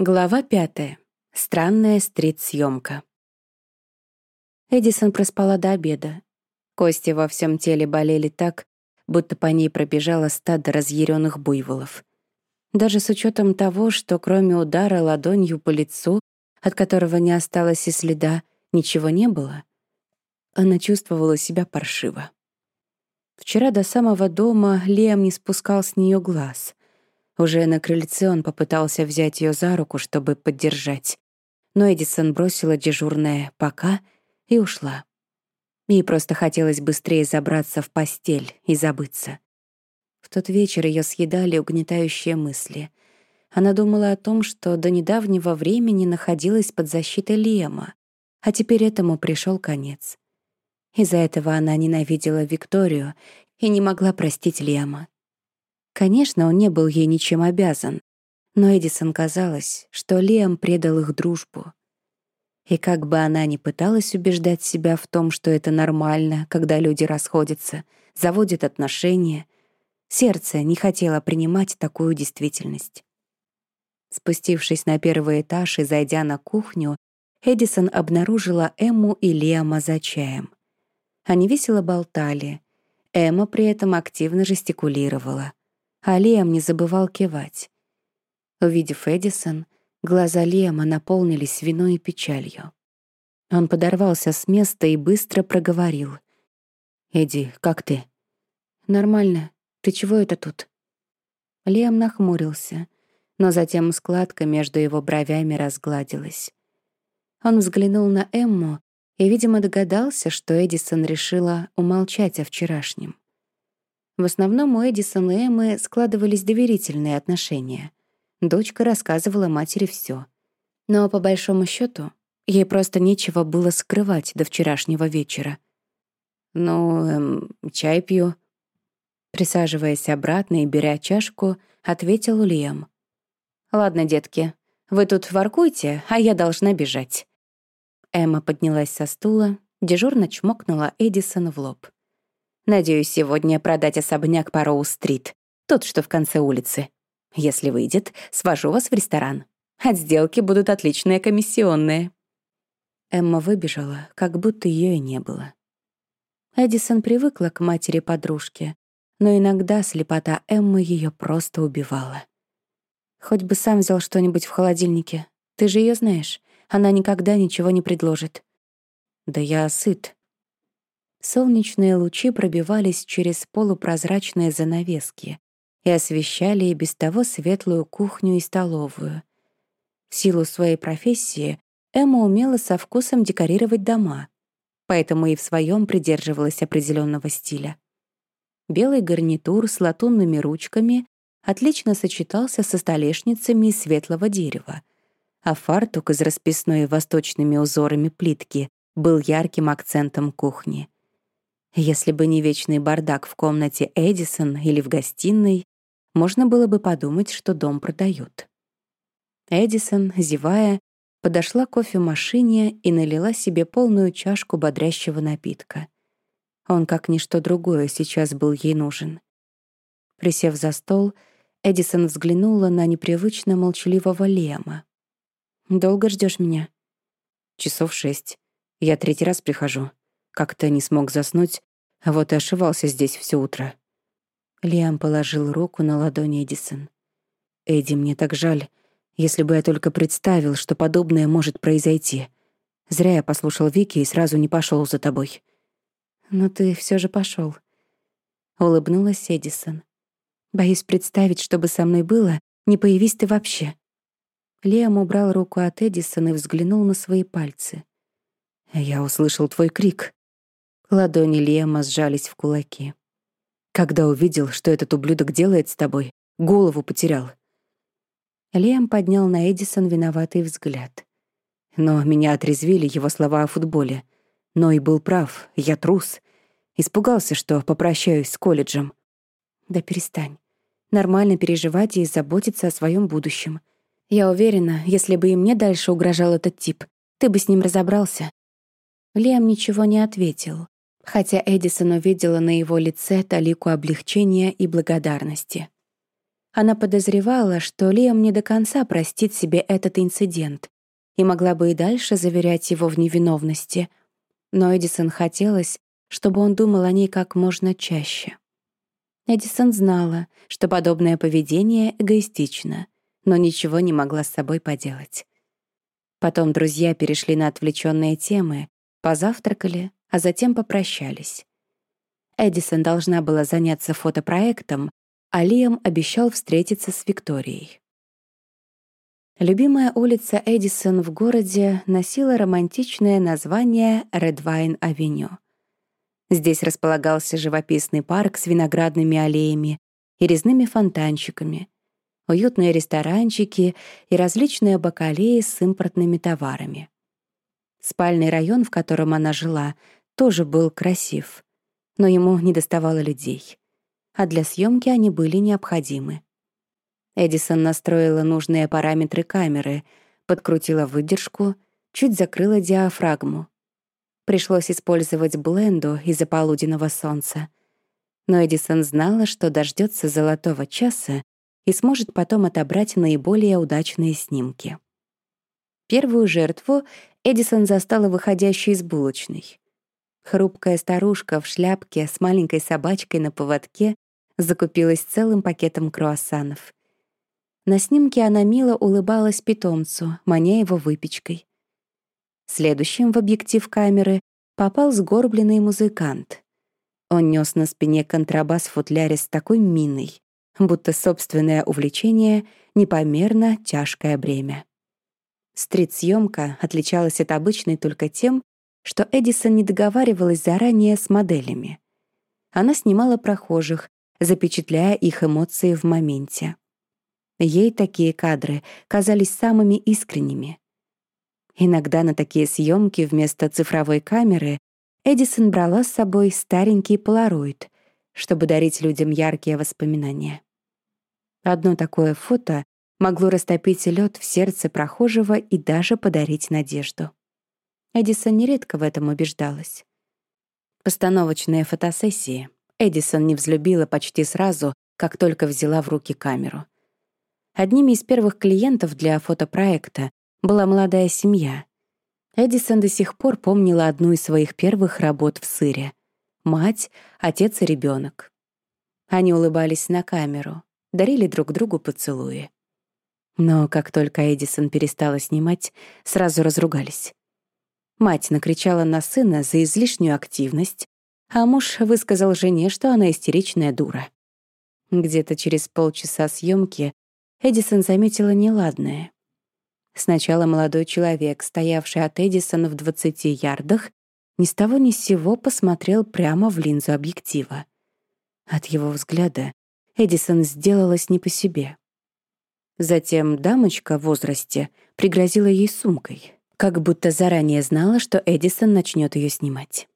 Глава пятая. Странная стрит-съемка. Эдисон проспала до обеда. Кости во всем теле болели так, будто по ней пробежало стадо разъяренных буйволов. Даже с учетом того, что кроме удара ладонью по лицу, от которого не осталось и следа, ничего не было, она чувствовала себя паршиво. Вчера до самого дома Лиам не спускал с нее глаз. Уже на крыльце он попытался взять ее за руку, чтобы поддержать. Но Эдисон бросила дежурное «пока» и ушла. Ей просто хотелось быстрее забраться в постель и забыться. В тот вечер ее съедали угнетающие мысли. Она думала о том, что до недавнего времени находилась под защитой Лема, а теперь этому пришел конец. Из-за этого она ненавидела Викторию и не могла простить Лема. Конечно, он не был ей ничем обязан, но Эдисон казалось, что Лиам предал их дружбу. И как бы она ни пыталась убеждать себя в том, что это нормально, когда люди расходятся, заводят отношения, сердце не хотело принимать такую действительность. Спустившись на первый этаж и зайдя на кухню, Эдисон обнаружила Эмму и Лиама за чаем. Они весело болтали. Эмма при этом активно жестикулировала а Лиам не забывал кивать. Увидев Эдисон, глаза Лиама наполнились виной и печалью. Он подорвался с места и быстро проговорил. «Эдди, как ты?» «Нормально. Ты чего это тут?» Лиам нахмурился, но затем складка между его бровями разгладилась. Он взглянул на Эмму и, видимо, догадался, что Эдисон решила умолчать о вчерашнем. В основном у Эдисон и Эммы складывались доверительные отношения. Дочка рассказывала матери все. Но по большому счету ей просто нечего было скрывать до вчерашнего вечера. «Ну, эм, чай пью». Присаживаясь обратно и беря чашку, ответил Лиам. «Ладно, детки, вы тут воркуйте, а я должна бежать». Эмма поднялась со стула, дежурно чмокнула Эдисон в лоб. Надеюсь, сегодня продать особняк по Роу-стрит, тот, что в конце улицы. Если выйдет, свожу вас в ресторан. От сделки будут отличные комиссионные». Эмма выбежала, как будто ее и не было. Эдисон привыкла к матери подружки, но иногда слепота Эммы ее просто убивала. «Хоть бы сам взял что-нибудь в холодильнике. Ты же ее знаешь. Она никогда ничего не предложит». «Да я сыт», Солнечные лучи пробивались через полупрозрачные занавески и освещали и без того светлую кухню и столовую. В силу своей профессии Эмма умела со вкусом декорировать дома, поэтому и в своем придерживалась определенного стиля. Белый гарнитур с латунными ручками отлично сочетался со столешницами из светлого дерева, а фартук из расписной восточными узорами плитки был ярким акцентом кухни — если бы не вечный бардак в комнате Эдисон или в гостиной, можно было бы подумать, что дом продают. Эдисон, зевая, подошла к кофемашине и налила себе полную чашку бодрящего напитка. Он, как ничто другое, сейчас был ей нужен. Присев за стол, Эдисон взглянула на непривычно молчаливого Лема. «Долго ждешь меня?» «Часов шесть. Я третий раз прихожу. Как-то не смог заснуть, а вот и ошивался здесь все утро. Лиам положил руку на ладонь Эдисон. «Эдди, мне так жаль. Если бы я только представил, что подобное может произойти. Зря я послушал Вики и сразу не пошел за тобой». «Но ты все же пошел. Улыбнулась Эдисон. «Боюсь представить, что бы со мной было, не появись ты вообще». Лиам убрал руку от Эдисон и взглянул на свои пальцы. «Я услышал твой крик», Ладони Лема сжались в кулаки. «Когда увидел, что этот ублюдок делает с тобой, голову потерял». Лем поднял на Эдисон виноватый взгляд. Но меня отрезвили его слова о футболе. Но и был прав, я трус. Испугался, что попрощаюсь с колледжем. Да перестань. Нормально переживать и заботиться о своем будущем. Я уверена, если бы и мне дальше угрожал этот тип, ты бы с ним разобрался. Лем ничего не ответил хотя Эдисон увидела на его лице талику облегчения и благодарности. Она подозревала, что Лиам не до конца простит себе этот инцидент и могла бы и дальше заверять его в невиновности. Но Эдисон хотелось, чтобы он думал о ней как можно чаще. Эдисон знала, что подобное поведение эгоистично, но ничего не могла с собой поделать. Потом друзья перешли на отвлеченные темы, позавтракали, а затем попрощались. Эдисон должна была заняться фотопроектом, а Лиам обещал встретиться с Викторией. Любимая улица Эдисон в городе носила романтичное название Редвайн-авеню. Здесь располагался живописный парк с виноградными аллеями и резными фонтанчиками, уютные ресторанчики и различные бакалеи с импортными товарами. Спальный район, в котором она жила, тоже был красив, но ему не доставало людей, а для съемки они были необходимы. Эдисон настроила нужные параметры камеры, подкрутила выдержку, чуть закрыла диафрагму. Пришлось использовать бленду из-за полуденного солнца. Но Эдисон знала, что дождется золотого часа и сможет потом отобрать наиболее удачные снимки. Первую жертву Эдисон застала выходящей из булочной. Хрупкая старушка в шляпке с маленькой собачкой на поводке закупилась целым пакетом круассанов. На снимке она мило улыбалась питомцу, маня его выпечкой. Следующим в объектив камеры попал сгорбленный музыкант. Он нес на спине контрабас в футляре с такой миной, будто собственное увлечение — непомерно тяжкое бремя. Стрит-съемка отличалась от обычной только тем, что Эдисон не договаривалась заранее с моделями. Она снимала прохожих, запечатляя их эмоции в моменте. Ей такие кадры казались самыми искренними. Иногда на такие съемки вместо цифровой камеры Эдисон брала с собой старенький полароид, чтобы дарить людям яркие воспоминания. Одно такое фото могло растопить лед в сердце прохожего и даже подарить надежду. Эдисон нередко в этом убеждалась. Постановочные фотосессии Эдисон не взлюбила почти сразу, как только взяла в руки камеру. Одними из первых клиентов для фотопроекта была молодая семья. Эдисон до сих пор помнила одну из своих первых работ в сыре. Мать, отец и ребенок. Они улыбались на камеру, дарили друг другу поцелуи. Но как только Эдисон перестала снимать, сразу разругались. Мать накричала на сына за излишнюю активность, а муж высказал жене, что она истеричная дура. Где-то через полчаса съемки Эдисон заметила неладное. Сначала молодой человек, стоявший от Эдисона в 20 ярдах, ни с того ни с сего посмотрел прямо в линзу объектива. От его взгляда Эдисон сделалась не по себе. Затем дамочка в возрасте пригрозила ей сумкой, как будто заранее знала, что Эдисон начнет ее снимать.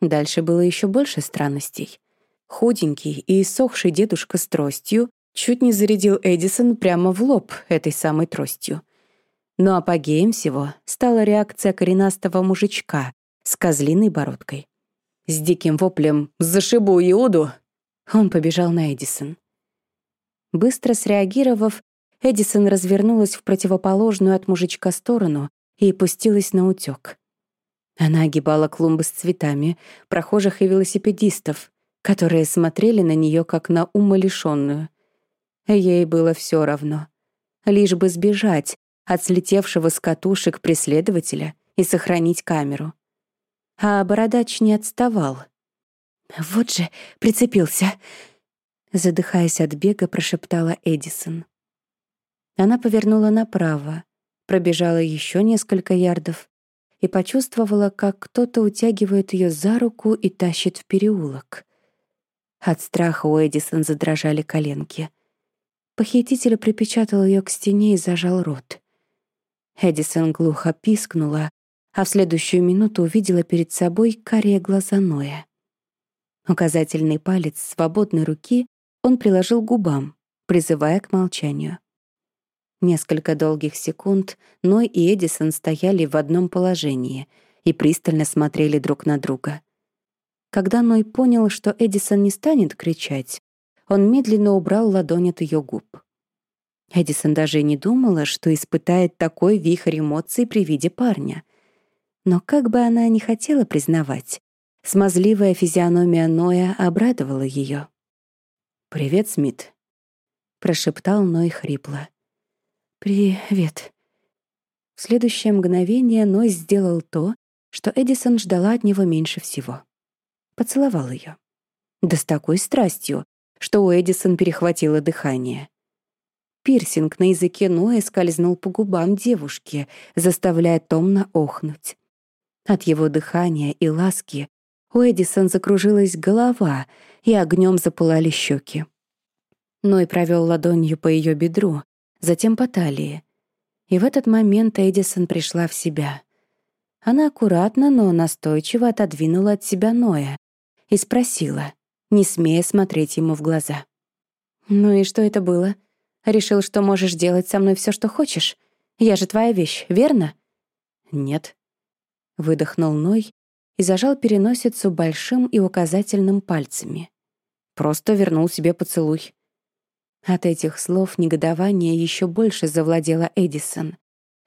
Дальше было еще больше странностей. Худенький и иссохший дедушка с тростью чуть не зарядил Эдисон прямо в лоб этой самой тростью. Но апогеем всего стала реакция коренастого мужичка с козлиной бородкой. С диким воплем «Зашибу Иуду!» он побежал на Эдисон. Быстро среагировав, Эдисон развернулась в противоположную от мужичка сторону и пустилась на утёк. Она огибала клумбы с цветами, прохожих и велосипедистов, которые смотрели на неё как на умалишённую. Ей было всё равно. Лишь бы сбежать от слетевшего с катушек преследователя и сохранить камеру. А бородач не отставал. «Вот же, прицепился!» Задыхаясь от бега, прошептала Эдисон. Она повернула направо, пробежала еще несколько ярдов и почувствовала, как кто-то утягивает ее за руку и тащит в переулок. От страха у Эдисон задрожали коленки. Похититель припечатал ее к стене и зажал рот. Эдисон глухо пискнула, а в следующую минуту увидела перед собой карие глаза Ноя. Указательный палец свободной руки он приложил к губам, призывая к молчанию. Несколько долгих секунд Ной и Эдисон стояли в одном положении и пристально смотрели друг на друга. Когда Ной понял, что Эдисон не станет кричать, он медленно убрал ладонь от ее губ. Эдисон даже не думала, что испытает такой вихрь эмоций при виде парня. Но как бы она ни хотела признавать, смазливая физиономия Ноя обрадовала ее. «Привет, Смит», — прошептал Ной хрипло. «Привет». В следующее мгновение Ной сделал то, что Эдисон ждала от него меньше всего. Поцеловал ее. Да с такой страстью, что у Эдисон перехватило дыхание. Пирсинг на языке Ноя скользнул по губам девушки, заставляя томно охнуть. От его дыхания и ласки у Эдисон закружилась голова, и огнем запылали щеки. Ной провел ладонью по ее бедру, затем по талии. И в этот момент Эдисон пришла в себя. Она аккуратно, но настойчиво отодвинула от себя Ноя и спросила, не смея смотреть ему в глаза. «Ну и что это было? Решил, что можешь делать со мной все, что хочешь? Я же твоя вещь, верно?» «Нет», — выдохнул Ной и зажал переносицу большим и указательным пальцами. «Просто вернул себе поцелуй». От этих слов негодование еще больше завладело Эдисон.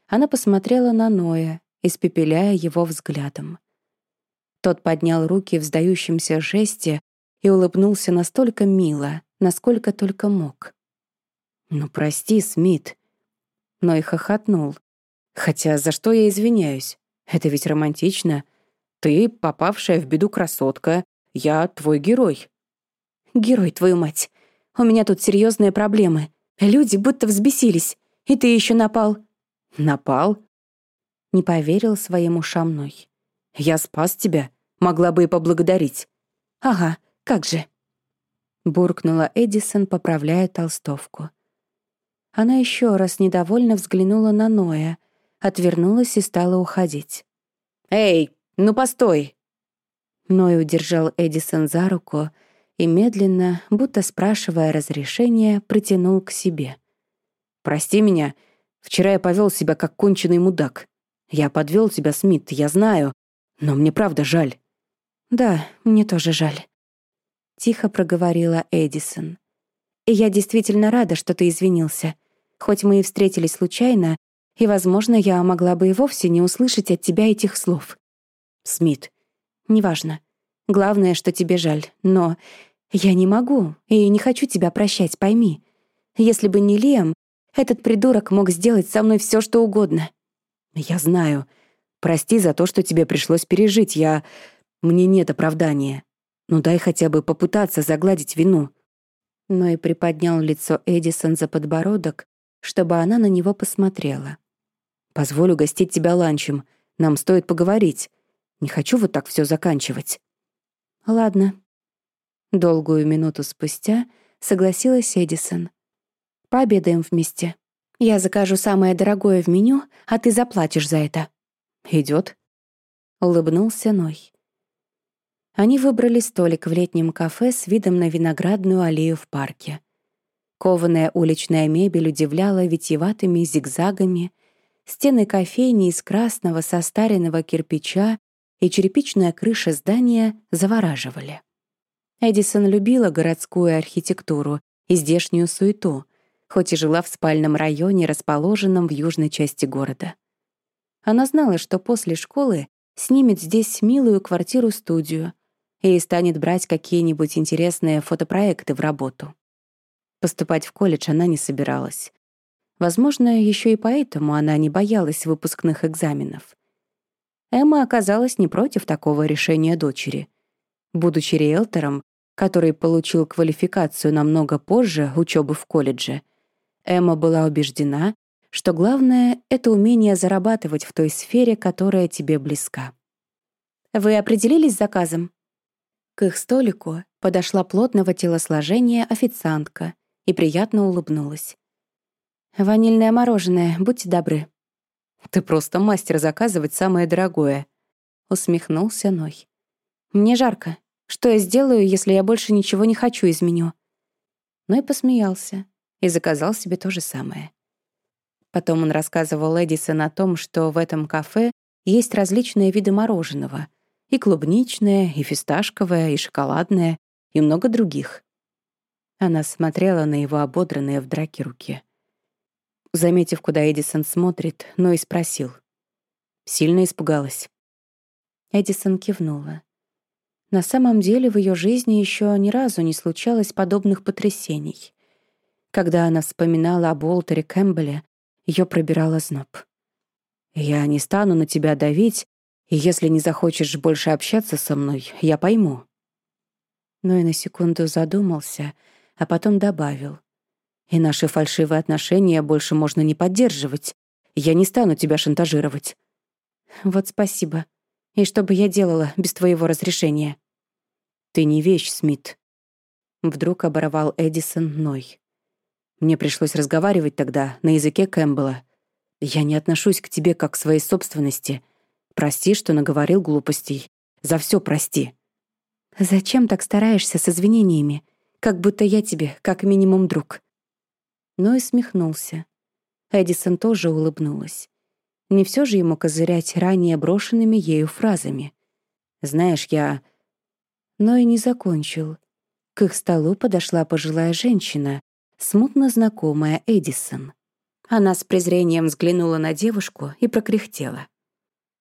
Она посмотрела на Ноя, испепеляя его взглядом. Тот поднял руки в сдающемся жесте и улыбнулся настолько мило, насколько только мог. «Ну, прости, Смит». Ной хохотнул. «Хотя за что я извиняюсь? Это ведь романтично. Ты, попавшая в беду красотка, я твой герой». «Герой, твою мать!» У меня тут серьезные проблемы. Люди будто взбесились. И ты еще напал». «Напал?» Не поверил своим ушам Ной. «Я спас тебя. Могла бы и поблагодарить». «Ага, как же». Буркнула Эдисон, поправляя толстовку. Она еще раз недовольно взглянула на Ноя, отвернулась и стала уходить. «Эй, ну постой!» Ной удержал Эдисон за руку, и медленно, будто спрашивая разрешения, протянул к себе. «Прости меня. Вчера я повел себя как конченый мудак. Я подвел тебя, Смит, я знаю, но мне правда жаль». «Да, мне тоже жаль», — тихо проговорила Эдисон. «И я действительно рада, что ты извинился. Хоть мы и встретились случайно, и, возможно, я могла бы и вовсе не услышать от тебя этих слов». «Смит». «Неважно. Главное, что тебе жаль. Но я не могу и не хочу тебя прощать, пойми. Если бы не Лиам, этот придурок мог сделать со мной все, что угодно. Я знаю. Прости за то, что тебе пришлось пережить. Я... Мне нет оправдания. Ну дай хотя бы попытаться загладить вину. Но и приподнял лицо Эдисон за подбородок, чтобы она на него посмотрела. «Позволю гостить тебя ланчем. Нам стоит поговорить. Не хочу вот так все заканчивать». «Ладно», Долгую минуту спустя согласилась Эдисон. «Пообедаем вместе. Я закажу самое дорогое в меню, а ты заплатишь за это». Идет. Улыбнулся Ной. Они выбрали столик в летнем кафе с видом на виноградную аллею в парке. Кованая уличная мебель удивляла витиеватыми зигзагами, стены кофейни из красного состаренного кирпича и черепичная крыша здания завораживали. Эдисон любила городскую архитектуру и здешнюю суету, хоть и жила в спальном районе, расположенном в южной части города. Она знала, что после школы снимет здесь милую квартиру-студию и станет брать какие-нибудь интересные фотопроекты в работу. Поступать в колледж она не собиралась. Возможно, еще и поэтому она не боялась выпускных экзаменов. Эмма оказалась не против такого решения дочери. Будучи риэлтором, который получил квалификацию намного позже учебы в колледже, Эмма была убеждена, что главное — это умение зарабатывать в той сфере, которая тебе близка. «Вы определились с заказом?» К их столику подошла плотного телосложения официантка и приятно улыбнулась. «Ванильное мороженое, будьте добры». «Ты просто мастер заказывать самое дорогое», — усмехнулся Ной. «Мне жарко. Что я сделаю, если я больше ничего не хочу из меню?» Но и посмеялся и заказал себе то же самое. Потом он рассказывал Эдисон о том, что в этом кафе есть различные виды мороженого. И клубничное, и фисташковое, и шоколадное, и много других. Она смотрела на его ободранные в драке руки. Заметив, куда Эдисон смотрит, но и спросил. Сильно испугалась. Эдисон кивнула. На самом деле в ее жизни еще ни разу не случалось подобных потрясений. Когда она вспоминала об Уолтере Кэмпбелле, ее пробирала зноб. «Я не стану на тебя давить, и если не захочешь больше общаться со мной, я пойму». Но и на секунду задумался, а потом добавил. «И наши фальшивые отношения больше можно не поддерживать. Я не стану тебя шантажировать». «Вот спасибо», и что бы я делала без твоего разрешения? Ты не вещь, Смит. Вдруг оборвал Эдисон Ной. Мне пришлось разговаривать тогда на языке Кэмпбелла. Я не отношусь к тебе как к своей собственности. Прости, что наговорил глупостей. За все прости. Зачем так стараешься с извинениями? Как будто я тебе, как минимум, друг. Ной смехнулся. Эдисон тоже улыбнулась. Не все же ему козырять ранее брошенными ею фразами. «Знаешь, я...» Но и не закончил. К их столу подошла пожилая женщина, смутно знакомая Эдисон. Она с презрением взглянула на девушку и прокряхтела.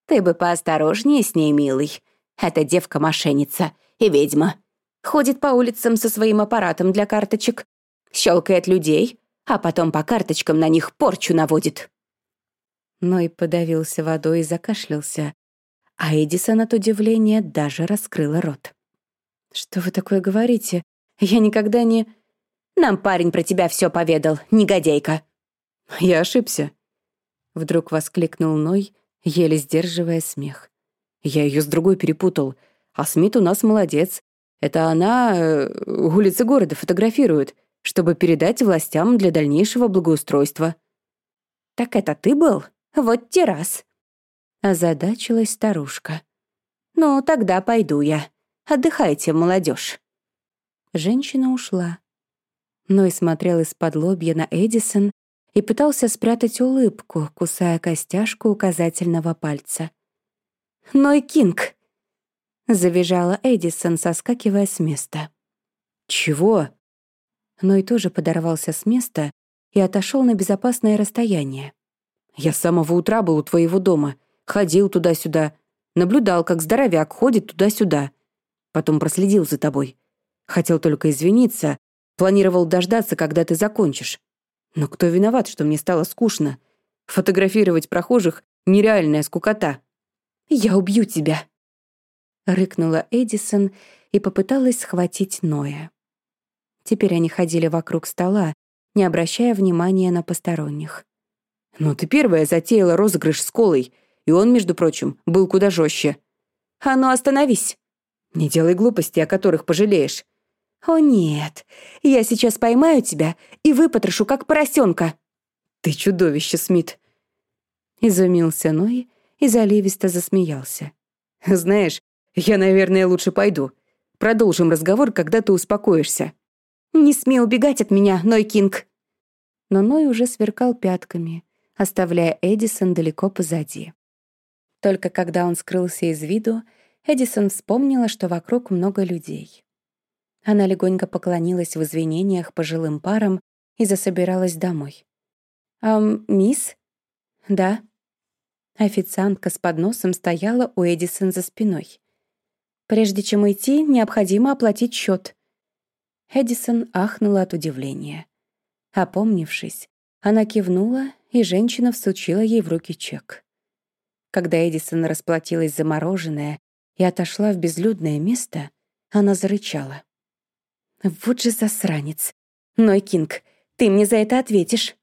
«Ты бы поосторожнее с ней, милый. Эта девка-мошенница и ведьма. Ходит по улицам со своим аппаратом для карточек, щелкает людей, а потом по карточкам на них порчу наводит» но и подавился водой и закашлялся, а Эдисон от удивления даже раскрыла рот. «Что вы такое говорите? Я никогда не...» «Нам парень про тебя все поведал, негодяйка!» «Я ошибся», — вдруг воскликнул Ной, еле сдерживая смех. «Я ее с другой перепутал, а Смит у нас молодец. Это она э, улицы города фотографирует, чтобы передать властям для дальнейшего благоустройства». «Так это ты был?» Вот те раз. Озадачилась старушка. «Ну, тогда пойду я. Отдыхайте, молодежь. Женщина ушла. Ной смотрел из-под лобья на Эдисон и пытался спрятать улыбку, кусая костяшку указательного пальца. «Ной Кинг!» — завизжала Эдисон, соскакивая с места. «Чего?» Ной тоже подорвался с места и отошел на безопасное расстояние. Я с самого утра был у твоего дома, ходил туда-сюда, наблюдал, как здоровяк ходит туда-сюда. Потом проследил за тобой. Хотел только извиниться, планировал дождаться, когда ты закончишь. Но кто виноват, что мне стало скучно? Фотографировать прохожих — нереальная скукота. «Я убью тебя!» Рыкнула Эдисон и попыталась схватить Ноя. Теперь они ходили вокруг стола, не обращая внимания на посторонних. Но ты первая затеяла розыгрыш с колой, и он, между прочим, был куда жестче. А ну остановись. Не делай глупости, о которых пожалеешь. О нет, я сейчас поймаю тебя и выпотрошу, как поросенка. Ты чудовище, Смит. Изумился Ной и заливисто засмеялся. Знаешь, я, наверное, лучше пойду. Продолжим разговор, когда ты успокоишься. Не смей убегать от меня, Ной Кинг. Но Ной уже сверкал пятками, оставляя Эдисон далеко позади. Только когда он скрылся из виду, Эдисон вспомнила, что вокруг много людей. Она легонько поклонилась в извинениях пожилым парам и засобиралась домой. «Ам, мисс?» «Да». Официантка с подносом стояла у Эдисон за спиной. «Прежде чем идти, необходимо оплатить счет. Эдисон ахнула от удивления. Опомнившись, она кивнула и женщина всучила ей в руки чек. Когда Эдисон расплатилась за мороженое и отошла в безлюдное место, она зарычала. «Вот же засранец! Ной Кинг, ты мне за это ответишь!»